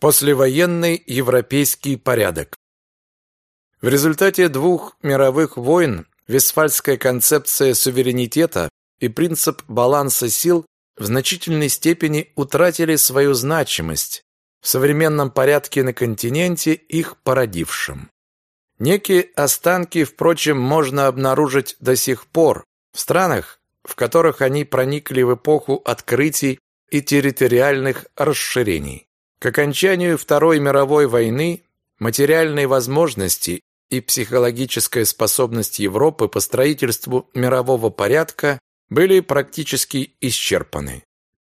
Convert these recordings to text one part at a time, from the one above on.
Послевоенный европейский порядок. В результате двух мировых войн Вестфальская концепция суверенитета и принцип баланса сил в значительной степени утратили свою значимость в современном порядке на континенте, их породившем. Некие останки, впрочем, можно обнаружить до сих пор в странах, в которых они проникли в эпоху открытий и территориальных расширений. К окончанию Второй мировой войны материальные возможности и психологическая способность Европы по строительству мирового порядка были практически исчерпаны.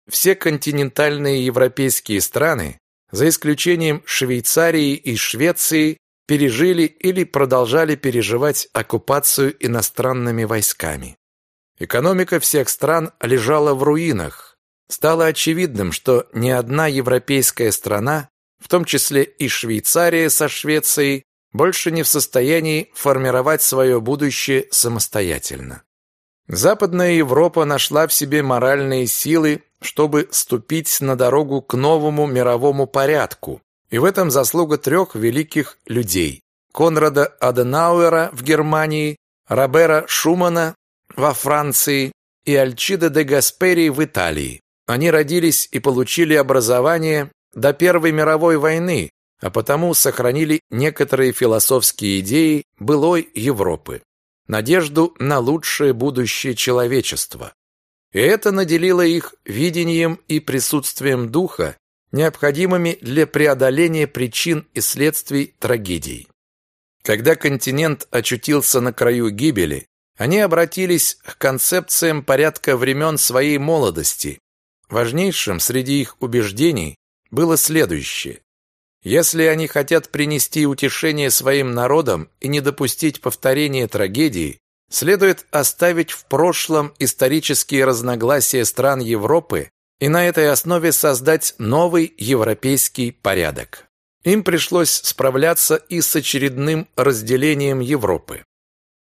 Все континентальные европейские страны, за исключением Швейцарии и Швеции, пережили или продолжали переживать оккупацию иностранными войсками. Экономика всех стран лежала в руинах. Стало очевидным, что ни одна европейская страна, в том числе и Швейцария со Швецией, больше не в состоянии формировать свое будущее самостоятельно. Западная Европа нашла в себе моральные силы, чтобы ступить на дорогу к новому мировому порядку. И в этом заслуга трех великих людей. Конрада Аденауэра в Германии, Робера Шумана во Франции и Альчида де Гаспери в Италии. Они родились и получили образование до Первой мировой войны, а потому сохранили некоторые философские идеи былой Европы, надежду на лучшее будущее человечества. И это наделило их видением и присутствием духа, необходимыми для преодоления причин и следствий трагедий. Когда континент очутился на краю гибели, они обратились к концепциям порядка времен своей молодости. Важнейшим среди их убеждений было следующее. Если они хотят принести утешение своим народам и не допустить повторения трагедии, следует оставить в прошлом исторические разногласия стран Европы и на этой основе создать новый европейский порядок. Им пришлось справляться и с очередным разделением Европы.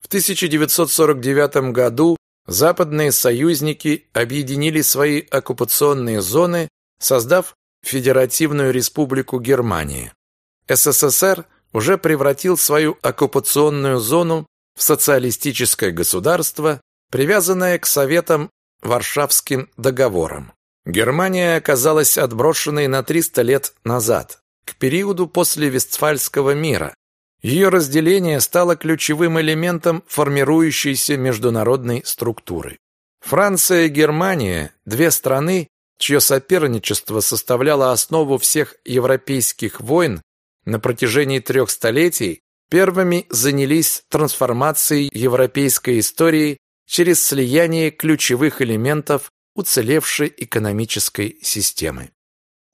В 1949 году западные союзники объединили свои оккупационные зоны, создав Федеративную Республику Германия. СССР уже превратил свою оккупационную зону в социалистическое государство, привязанное к Советам Варшавским договором. Германия оказалась отброшенной на 300 лет назад, к периоду после Вестфальского мира. Ее разделение стало ключевым элементом формирующейся международной структуры. Франция и Германия – две страны, чье соперничество составляло основу всех европейских войн на протяжении трех столетий, первыми занялись трансформацией европейской истории через слияние ключевых элементов уцелевшей экономической системы.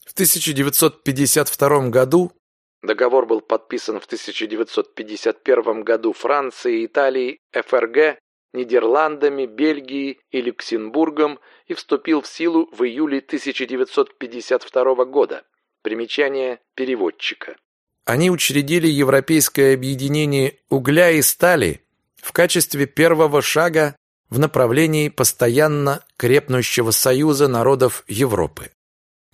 В 1952 году договор был подписан в 1951 году Францией, Италией, ФРГ Нидерландами, Бельгией и Люксембургом и вступил в силу в июле 1952 года. Примечание переводчика. Они учредили Европейское объединение угля и стали в качестве первого шага в направлении постоянно крепнущего союза народов Европы.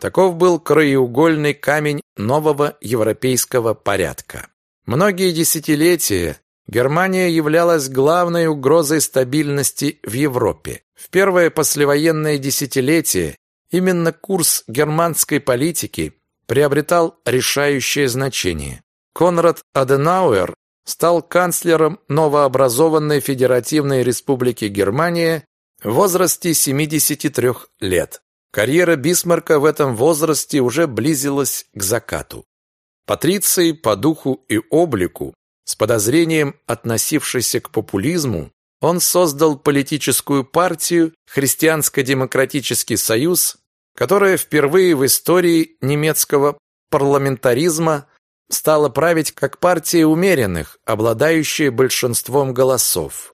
Таков был краеугольный камень нового европейского порядка. Многие десятилетия Германия являлась главной угрозой стабильности в Европе. В первое послевоенное десятилетие именно курс германской политики приобретал решающее значение. Конрад Аденауэр стал канцлером новообразованной Федеративной Республики Германия в возрасте 73 лет. Карьера Бисмарка в этом возрасте уже близилась к закату. Патриции по духу и облику с подозрением относившийся к популизму, он создал политическую партию Христианско-демократический союз, которая впервые в истории немецкого парламентаризма стала править как партия умеренных, обладающая большинством голосов.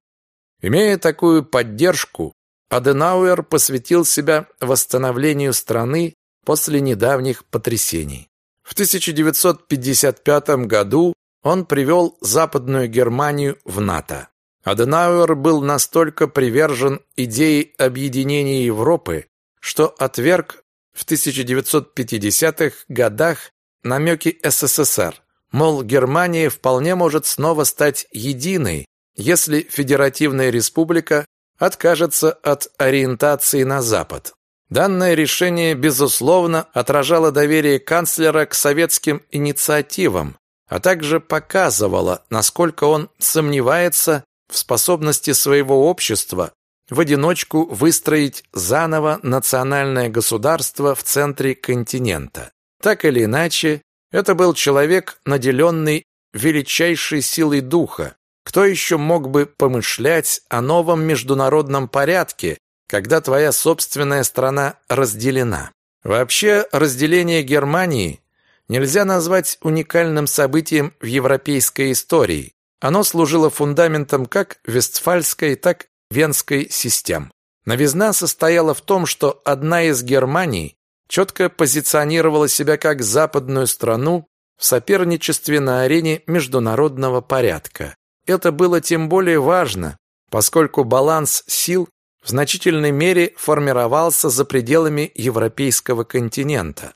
Имея такую поддержку, Аденауэр посвятил себя восстановлению страны после недавних потрясений. В 1955 году он привел Западную Германию в НАТО. Аденауэр был настолько привержен идее объединения Европы, что отверг в 1950-х годах намеки СССР. Мол, Германия вполне может снова стать единой, если Федеративная Республика откажется от ориентации на Запад. Данное решение, безусловно, отражало доверие канцлера к советским инициативам, а также показывало, насколько он сомневается в способности своего общества в одиночку выстроить заново национальное государство в центре континента. Так или иначе, это был человек, наделенный величайшей силой духа. Кто еще мог бы помышлять о новом международном порядке, когда твоя собственная страна разделена? Вообще, разделение Германии нельзя назвать уникальным событием в европейской истории. Оно служило фундаментом как Вестфальской, так и Венской систем. Новизна состояла в том, что одна из Германий четко позиционировала себя как западную страну в соперничестве на арене международного порядка. Это было тем более важно, поскольку баланс сил в значительной мере формировался за пределами европейского континента.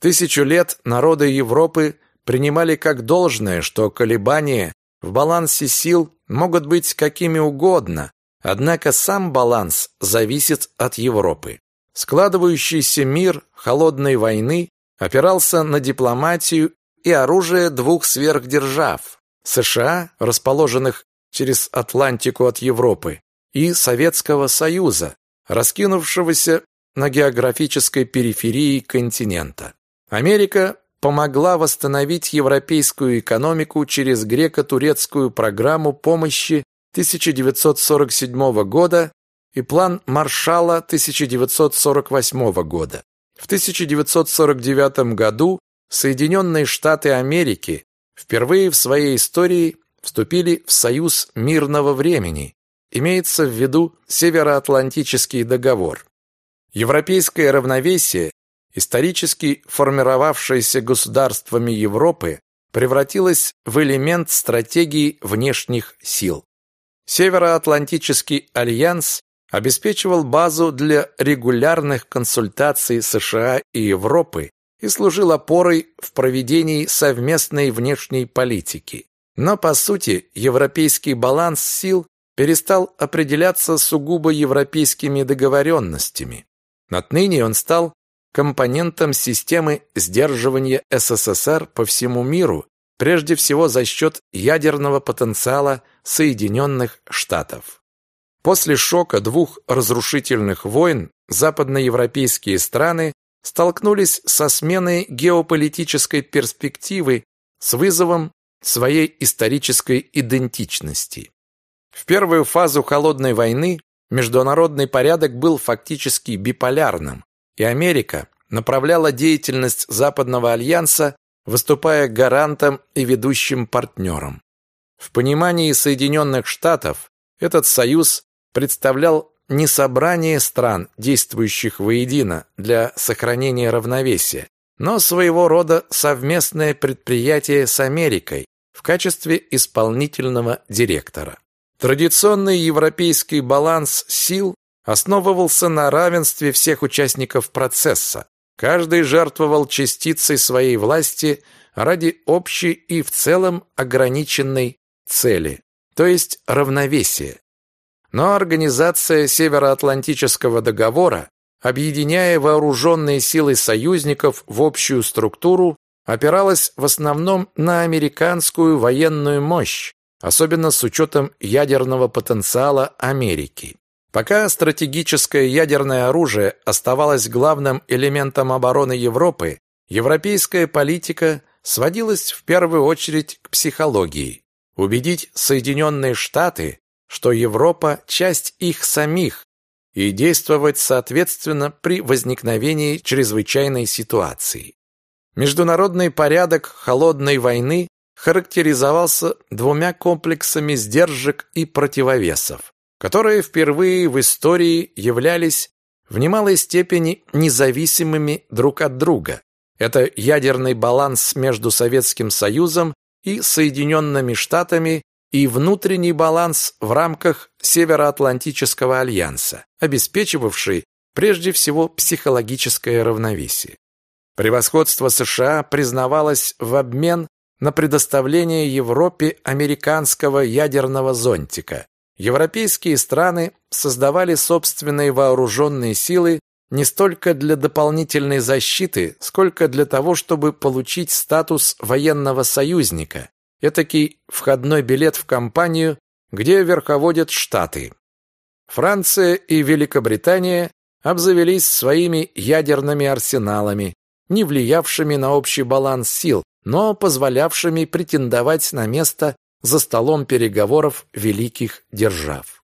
Тысячу лет народы Европы принимали как должное, что колебания в балансе сил могут быть какими угодно, однако сам баланс зависит от Европы. Складывающийся мир холодной войны опирался на дипломатию и оружие двух сверхдержав – США, расположенных через Атлантику от Европы, и Советского Союза, раскинувшегося на географической периферии континента. Америка помогла восстановить европейскую экономику через греко-турецкую программу помощи 1947 года и план Маршалла 1948 года. В 1949 году Соединенные Штаты Америки впервые в своей истории вступили в Союз мирного времени. Имеется в виду Североатлантический договор. Европейское равновесие исторически формировавшееся государствами Европы, превратилось в элемент стратегии внешних сил. Североатлантический альянс обеспечивал базу для регулярных консультаций США и Европы и служил опорой в проведении совместной внешней политики. Но, по сути, европейский баланс сил перестал определяться сугубо европейскими договоренностями. Отныне он стал компонентом системы сдерживания СССР по всему миру, прежде всего за счет ядерного потенциала Соединенных Штатов. После шока двух разрушительных войн западноевропейские страны столкнулись со сменой геополитической перспективы с вызовом своей исторической идентичности. В первую фазу холодной войны международный порядок был фактически биполярным, и Америка направляла деятельность Западного альянса, выступая гарантом и ведущим партнером. В понимании Соединенных Штатов этот союз представлял не собрание стран, действующих воедино для сохранения равновесия, но своего рода совместное предприятие с Америкой в качестве исполнительного директора. Традиционный европейский баланс сил основывался на равенстве всех участников процесса. Каждый жертвовал частицей своей власти ради общей и в целом ограниченной цели, то есть равновесия. Но организация Североатлантического договора, объединяя вооруженные силы союзников в общую структуру, опиралась в основном на американскую военную мощь, особенно с учетом ядерного потенциала Америки. Пока стратегическое ядерное оружие оставалось главным элементом обороны Европы, европейская политика сводилась в первую очередь к психологии. Убедить Соединенные Штаты, что Европа – часть их самих, и действовать соответственно при возникновении чрезвычайной ситуации. Международный порядок холодной войны характеризовался двумя комплексами сдержек и противовесов которые впервые в истории являлись в немалой степени независимыми друг от друга. Это ядерный баланс между Советским Союзом и Соединенными Штатами и внутренний баланс в рамках Североатлантического альянса, обеспечивавший прежде всего психологическое равновесие. Превосходство США признавалось в обмен на предоставление Европе американского ядерного зонтика. Европейские страны создавали собственные вооруженные силы не столько для дополнительной защиты, сколько для того, чтобы получить статус военного союзника, этакий входной билет в компанию, где верховодят Штаты. Франция и Великобритания обзавелись своими ядерными арсеналами, не влиявшими на общий баланс сил, но позволявшими претендовать на место за столом переговоров великих держав.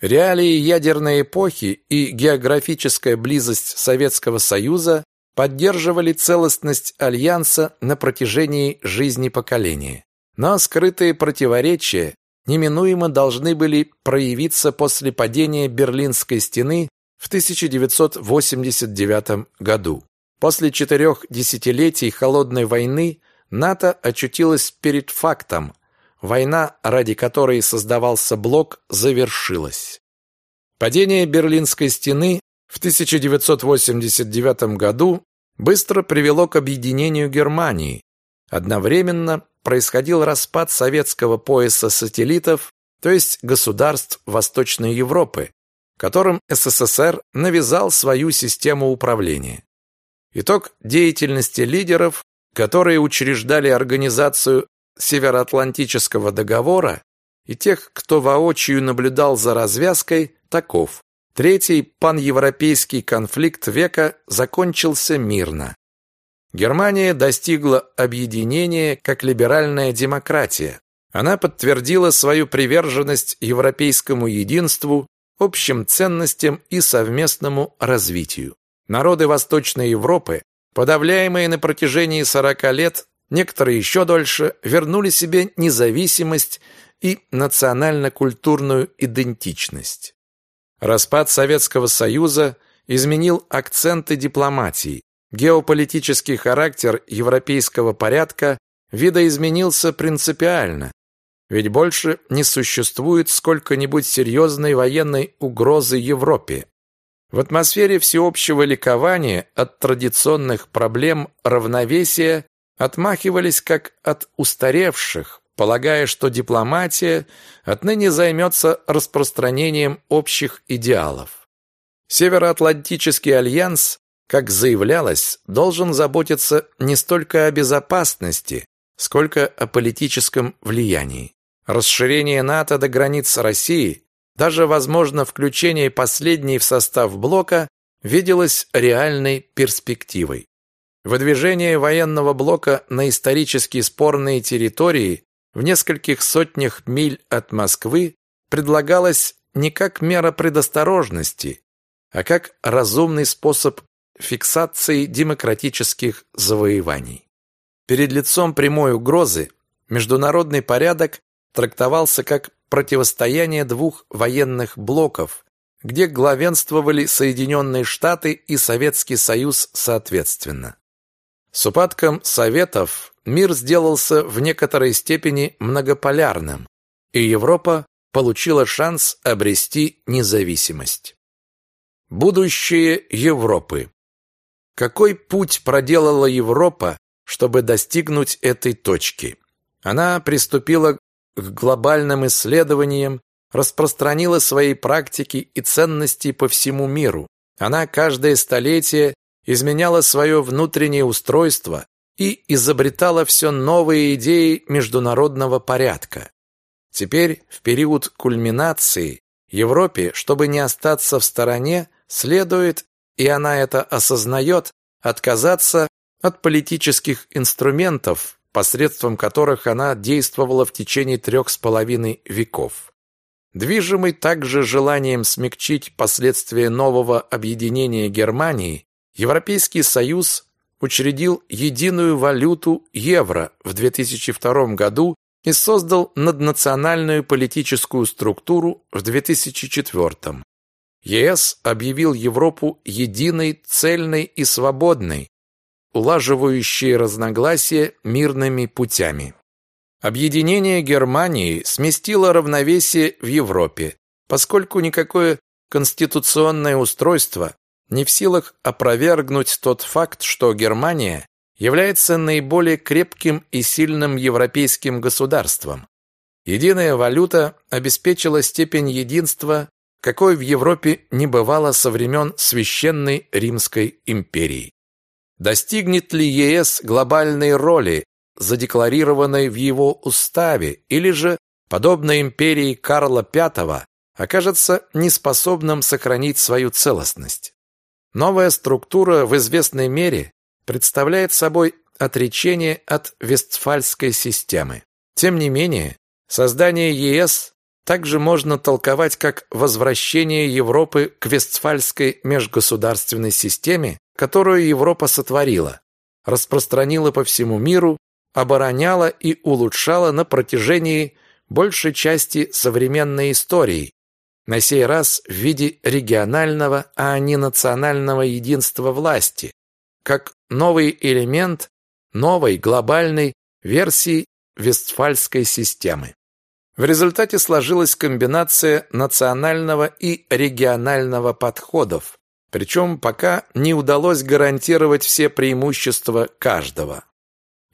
Реалии ядерной эпохи и географическая близость Советского Союза поддерживали целостность альянса на протяжении жизни поколения. Но скрытые противоречия неминуемо должны были проявиться после падения Берлинской стены в 1989 году. После четырех десятилетий холодной войны НАТО очутилось перед фактом, Война, ради которой создавался блок, завершилась. Падение Берлинской стены в 1989 году быстро привело к объединению Германии. Одновременно происходил распад советского пояса сателлитов, то есть государств Восточной Европы, которым СССР навязал свою систему управления. Итог деятельности лидеров, которые учреждали организацию Североатлантического договора и тех, кто воочию наблюдал за развязкой, таков. Третий паневропейский конфликт века закончился мирно. Германия достигла объединения как либеральная демократия. Она подтвердила свою приверженность европейскому единству, общим ценностям и совместному развитию. Народы Восточной Европы, подавляемые на протяжении 40 лет некоторые еще дольше, вернули себе независимость и национально-культурную идентичность. Распад Советского Союза изменил акценты дипломатии. Геополитический характер европейского порядка видоизменился принципиально, ведь больше не существует сколько-нибудь серьезной военной угрозы Европе. В атмосфере всеобщего ликования от традиционных проблем равновесия отмахивались как от устаревших, полагая, что дипломатия отныне займется распространением общих идеалов. Североатлантический альянс, как заявлялось, должен заботиться не столько о безопасности, сколько о политическом влиянии. Расширение НАТО до границ России, даже, возможно, включение последней в состав блока, виделось реальной перспективой. Выдвижение военного блока на исторически спорные территории в нескольких сотнях миль от Москвы предлагалось не как мера предосторожности, а как разумный способ фиксации демократических завоеваний. Перед лицом прямой угрозы международный порядок трактовался как противостояние двух военных блоков, где главенствовали Соединенные Штаты и Советский Союз соответственно. С упадком Советов мир сделался в некоторой степени многополярным, и Европа получила шанс обрести независимость. Будущее Европы. Какой путь проделала Европа, чтобы достигнуть этой точки? Она приступила к глобальным исследованиям, распространила свои практики и ценности по всему миру. Она каждое столетие изменяла свое внутреннее устройство и изобретала все новые идеи международного порядка. Теперь, в период кульминации, Европе, чтобы не остаться в стороне, следует, и она это осознает, отказаться от политических инструментов, посредством которых она действовала в течение трех с половиной веков. Движимый также желанием смягчить последствия нового объединения Германии, Европейский Союз учредил единую валюту евро в 2002 году и создал наднациональную политическую структуру в 2004. ЕС объявил Европу единой, цельной и свободной, улаживающей разногласия мирными путями. Объединение Германии сместило равновесие в Европе, поскольку никакое конституционное устройство не в силах опровергнуть тот факт, что Германия является наиболее крепким и сильным европейским государством. Единая валюта обеспечила степень единства, какой в Европе не бывало со времен Священной Римской империи. Достигнет ли ЕС глобальной роли, задекларированной в его уставе, или же, подобно империи Карла V, окажется неспособным сохранить свою целостность? Новая структура в известной мере представляет собой отречение от Вестфальской системы. Тем не менее, создание ЕС также можно толковать как возвращение Европы к Вестфальской межгосударственной системе, которую Европа сотворила, распространила по всему миру, обороняла и улучшала на протяжении большей части современной истории, на сей раз в виде регионального, а не национального единства власти, как новый элемент новой глобальной версии Вестфальской системы. В результате сложилась комбинация национального и регионального подходов, причем пока не удалось гарантировать все преимущества каждого.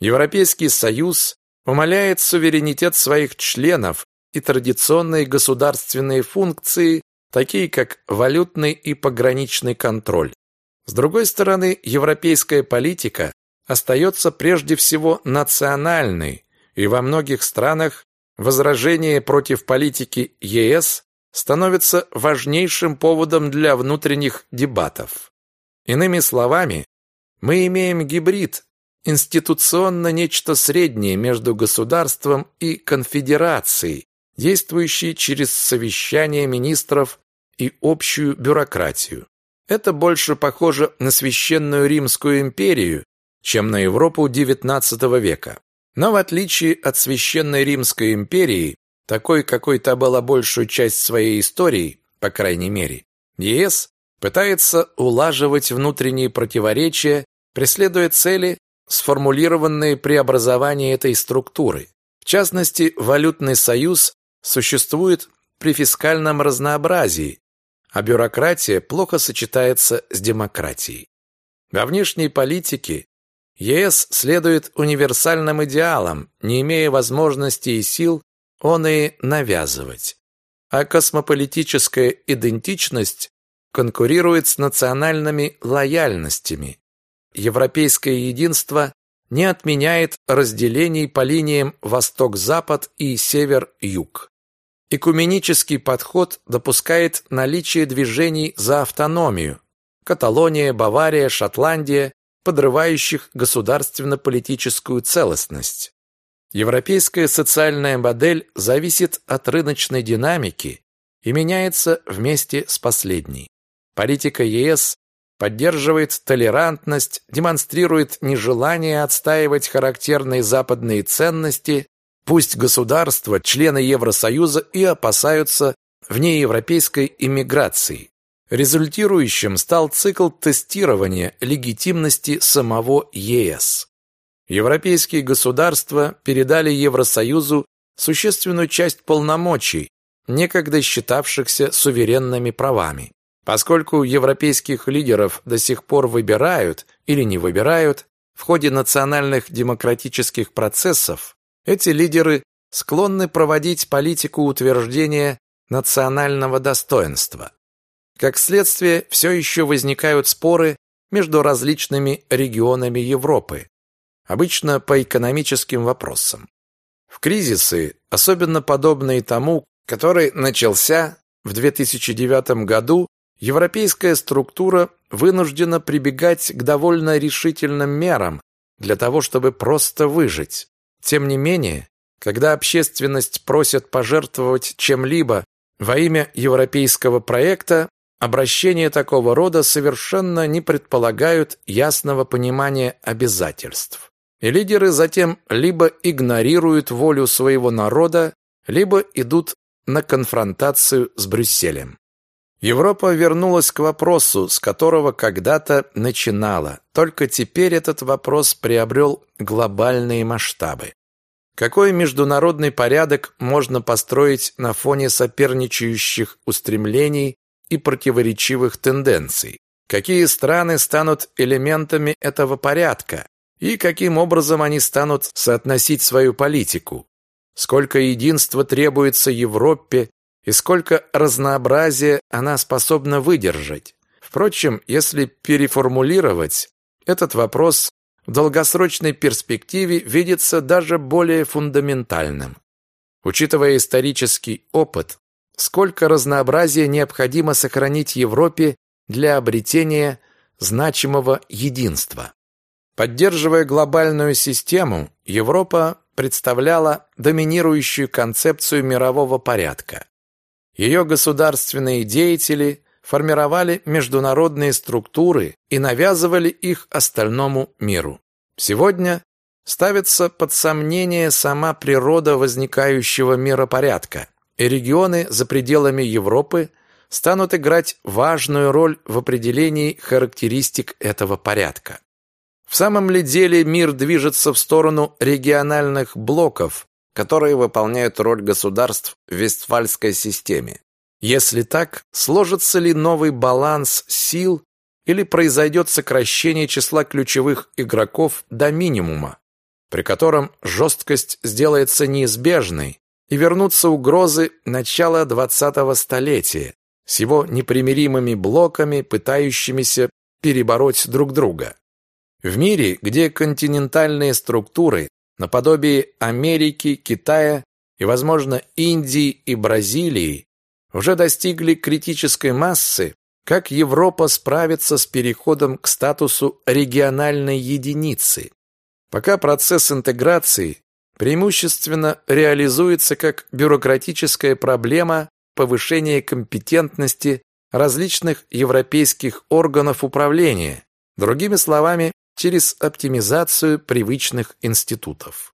Европейский Союз умаляет суверенитет своих членов и традиционные государственные функции, такие как валютный и пограничный контроль. С другой стороны, европейская политика остается прежде всего национальной, и во многих странах возражение против политики ЕС становится важнейшим поводом для внутренних дебатов. Иными словами, мы имеем гибрид, институционно нечто среднее между государством и конфедерацией, действующий через совещания министров и общую бюрократию. Это больше похоже на священную Римскую империю, чем на Европу XIX века. Но в отличие от священной Римской империи, такой, какой та была большую часть своей истории, по крайней мере, ЕС пытается улаживать внутренние противоречия, преследуя цели, сформулированные при образовании этой структуры. В частности, валютный союз существует при фискальном разнообразии, а бюрократия плохо сочетается с демократией. Во внешней политике ЕС следует универсальным идеалам, не имея возможности и сил он и навязывать. А космополитическая идентичность конкурирует с национальными лояльностями. Европейское единство не отменяет разделений по линиям восток-запад и север-юг. Экуменический подход допускает наличие движений за автономию – Каталония, Бавария, Шотландия, подрывающих государственно-политическую целостность. Европейская социальная модель зависит от рыночной динамики и меняется вместе с последней. Политика ЕС поддерживает толерантность, демонстрирует нежелание отстаивать характерные западные ценности, Пусть государства, члены Евросоюза и опасаются внеевропейской иммиграции. Результирующим стал цикл тестирования легитимности самого ЕС. Европейские государства передали Евросоюзу существенную часть полномочий, некогда считавшихся суверенными правами. Поскольку европейских лидеров до сих пор выбирают или не выбирают в ходе национальных демократических процессов, эти лидеры склонны проводить политику утверждения национального достоинства. Как следствие, все еще возникают споры между различными регионами Европы, обычно по экономическим вопросам. В кризисы, особенно подобные тому, который начался в 2009 году, европейская структура вынуждена прибегать к довольно решительным мерам для того, чтобы просто выжить. Тем не менее, когда общественность просит пожертвовать чем-либо во имя европейского проекта, обращения такого рода совершенно не предполагают ясного понимания обязательств. И лидеры затем либо игнорируют волю своего народа, либо идут на конфронтацию с Брюсселем. Европа вернулась к вопросу, с которого когда-то начинала. Только теперь этот вопрос приобрел глобальные масштабы. Какой международный порядок можно построить на фоне соперничающих устремлений и противоречивых тенденций? какие страны станут элементами этого порядка и каким образом они станут соотносить свою политику, сколько единства требуется Европе и сколько разнообразия она способна выдержать. Впрочем, если переформулировать, этот вопрос в долгосрочной перспективе видится даже более фундаментальным. Учитывая исторический опыт, сколько разнообразия необходимо сохранить Европе для обретения значимого единства. Поддерживая глобальную систему, Европа представляла доминирующую концепцию мирового порядка. Ее государственные деятели формировали международные структуры и навязывали их остальному миру. Сегодня ставится под сомнение сама природа возникающего миропорядка, и регионы за пределами Европы станут играть важную роль в определении характеристик этого порядка. В самом ли деле мир движется в сторону региональных блоков, которые выполняют роль государств в Вестфальской системе? Если так, сложится ли новый баланс сил или произойдет сокращение числа ключевых игроков до минимума, при котором жесткость сделается неизбежной и вернутся угрозы начала 20-го столетия с его непримиримыми блоками, пытающимися перебороть друг друга. В мире, где континентальные структуры наподобие Америки, Китая и, возможно, Индии и Бразилии уже достигли критической массы, как Европа справится с переходом к статусу региональной единицы. Пока процесс интеграции преимущественно реализуется как бюрократическая проблема повышения компетентности различных европейских органов управления, другими словами, через оптимизацию привычных институтов.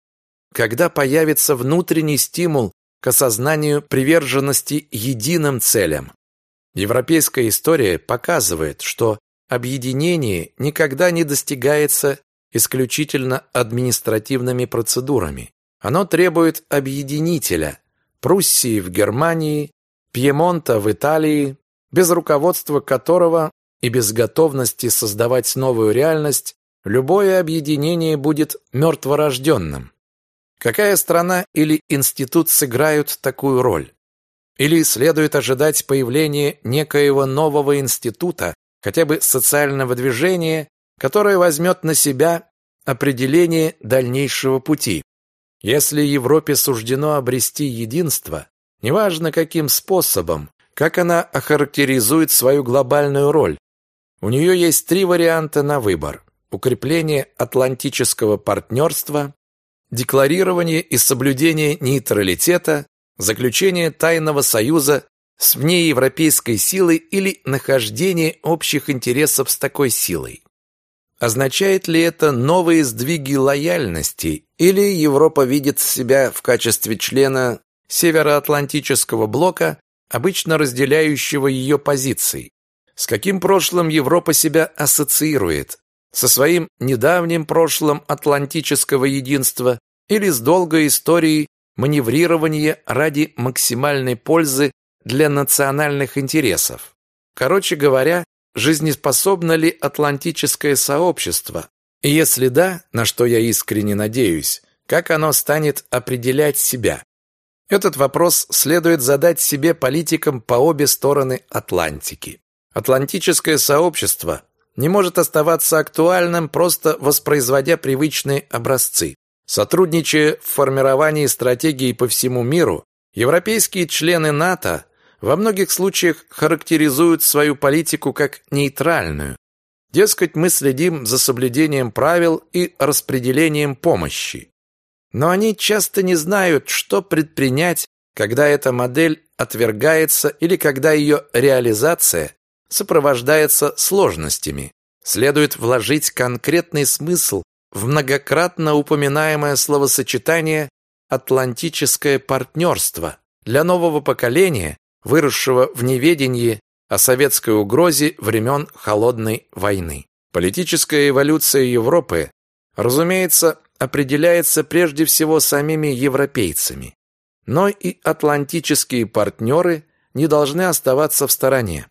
Когда появится внутренний стимул к осознанию приверженности единым целям. Европейская история показывает, что объединение никогда не достигается исключительно административными процедурами. Оно требует объединителя Пруссии в Германии, Пьемонта в Италии, без руководства которого и без готовности создавать новую реальность любое объединение будет мертворожденным. Какая страна или институт сыграют такую роль? Или следует ожидать появления некоего нового института, хотя бы социального движения, которое возьмет на себя определение дальнейшего пути? Если Европе суждено обрести единство, неважно каким способом, как она охарактеризует свою глобальную роль, у нее есть три варианта на выбор. Укрепление атлантического партнерства, декларирование и соблюдение нейтралитета, заключение тайного союза с внеевропейской силой или нахождение общих интересов с такой силой. Означает ли это новые сдвиги лояльности или Европа видит себя в качестве члена Североатлантического блока, обычно разделяющего ее позиции? С каким прошлым Европа себя ассоциирует? со своим недавним прошлым атлантического единства или с долгой историей маневрирования ради максимальной пользы для национальных интересов. Короче говоря, жизнеспособно ли атлантическое сообщество? И если да, на что я искренне надеюсь, как оно станет определять себя? Этот вопрос следует задать себе политикам по обе стороны Атлантики. Атлантическое сообщество не может оставаться актуальным, просто воспроизводя привычные образцы. Сотрудничая в формировании стратегии по всему миру, европейские члены НАТО во многих случаях характеризуют свою политику как нейтральную. Дескать, мы следим за соблюдением правил и распределением помощи. Но они часто не знают, что предпринять, когда эта модель отвергается или когда ее реализация сопровождается сложностями. Следует вложить конкретный смысл в многократно упоминаемое словосочетание «атлантическое партнерство» для нового поколения, выросшего в неведении о советской угрозе времен Холодной войны. Политическая эволюция Европы, разумеется, определяется прежде всего самими европейцами. Но и атлантические партнеры не должны оставаться в стороне.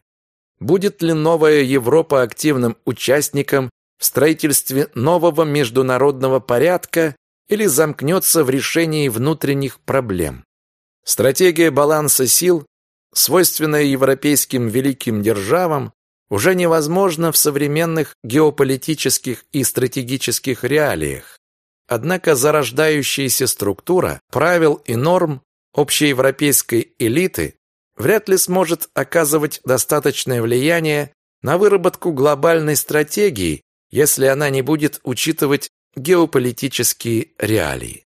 Будет ли новая Европа активным участником в строительстве нового международного порядка или замкнется в решении внутренних проблем? Стратегия баланса сил, свойственная европейским великим державам, уже невозможна в современных геополитических и стратегических реалиях. Однако зарождающаяся структура правил и норм общеевропейской элиты вряд ли сможет оказывать достаточное влияние на выработку глобальной стратегии, если она не будет учитывать геополитические реалии.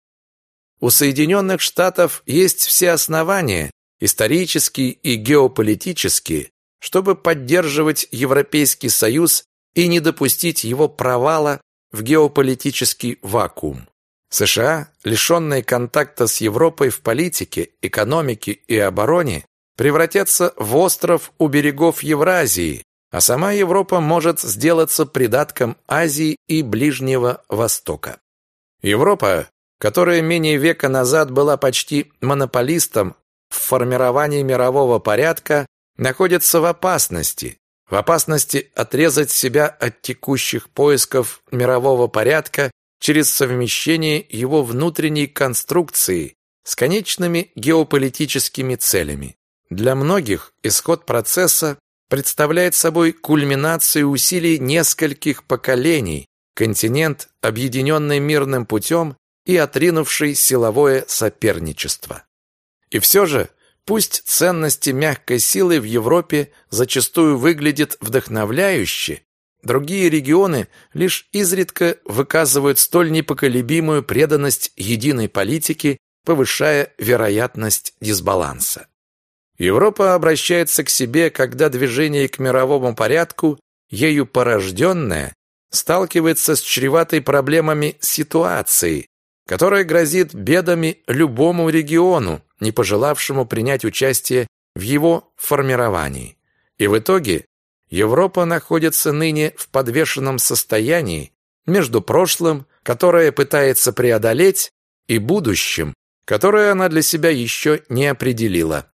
У Соединенных Штатов есть все основания, исторические и геополитические, чтобы поддерживать Европейский Союз и не допустить его провала в геополитический вакуум. США, лишенные контакта с Европой в политике, экономике и обороне, превратятся в остров у берегов Евразии, а сама Европа может сделаться придатком Азии и Ближнего Востока. Европа, которая менее века назад была почти монополистом в формировании мирового порядка, находится в опасности, в опасности отрезать себя от текущих поисков мирового порядка через совмещение его внутренней конструкции с конечными геополитическими целями. Для многих исход процесса представляет собой кульминацию усилий нескольких поколений, континент, объединенный мирным путем и отринувший силовое соперничество. И все же Пусть ценности мягкой силы в Европе зачастую выглядят вдохновляюще, другие регионы лишь изредка выказывают столь непоколебимую преданность единой политике, повышая вероятность дисбаланса. Европа обращается к себе, когда движение к мировому порядку, ею порожденное, сталкивается с чреватой проблемами ситуации, которая грозит бедами любому региону, не пожелавшему принять участие в его формировании. И в итоге Европа находится ныне в подвешенном состоянии между прошлым, которое пытается преодолеть, и будущим, которое она для себя еще не определила.